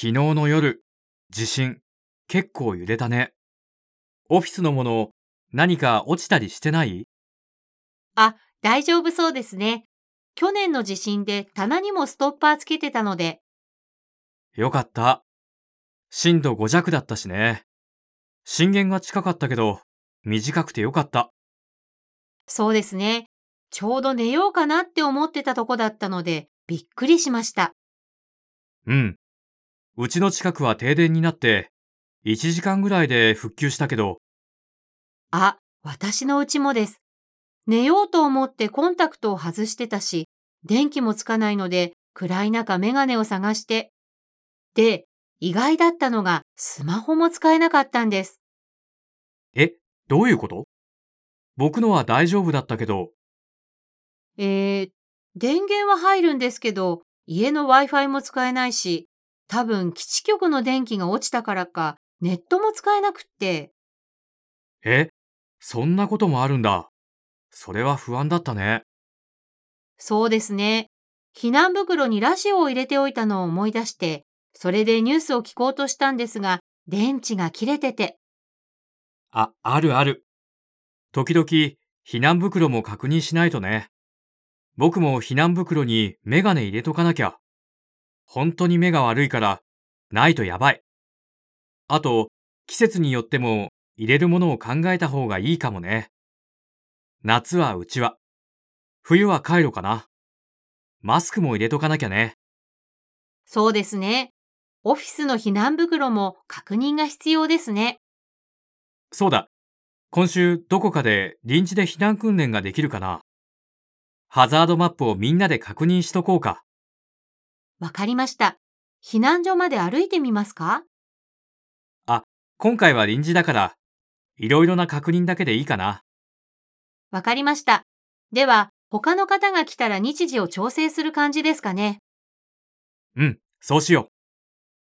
昨日の夜、地震、結構揺れたね。オフィスのもの、何か落ちたりしてない？あ、大丈夫そうですね。去年の地震で棚にもストッパーつけてたので、よかった。震度5弱だったしね。震源が近かったけど、短くてよかった。そうですね。ちょうど寝ようかなって思ってたとこだったので、びっくりしました。うん。うちの近くは停電になって、1時間ぐらいで復旧したけど、あ、私のうちもです。寝ようと思ってコンタクトを外してたし、電気もつかないので、暗い中メガネを探して。で、意外だったのがスマホも使えなかったんです。え、どういうこと？僕のは大丈夫だったけど、えー、電源は入るんですけど、家の Wi-Fi も使えないし、多分基地局の電気が落ちたからか、ネットも使えなくって。え、そんなこともあるんだ。それは不安だったね。そうですね。避難袋にラジオを入れておいたのを思い出して、それでニュースを聞こうとしたんですが、電池が切れてて。あ、あるある。時々、避難袋も確認しないとね。僕も避難袋にメガネ入れとかなきゃ。本当に目が悪いから、ないとやばい。あと、季節によっても入れるものを考えた方がいいかもね。夏はうちわ。冬はカイロかな。マスクも入れとかなきゃね。そうですね。オフィスの避難袋も確認が必要ですね。そうだ。今週どこかで臨時で避難訓練ができるかな。ハザードマップをみんなで確認しとこうか。わかりました。避難所まで歩いてみますか？今回は臨時だから、いろいろな確認だけでいいかな。わかりました。では、他の方が来たら日時を調整する感じですかね？うん、そうしよう。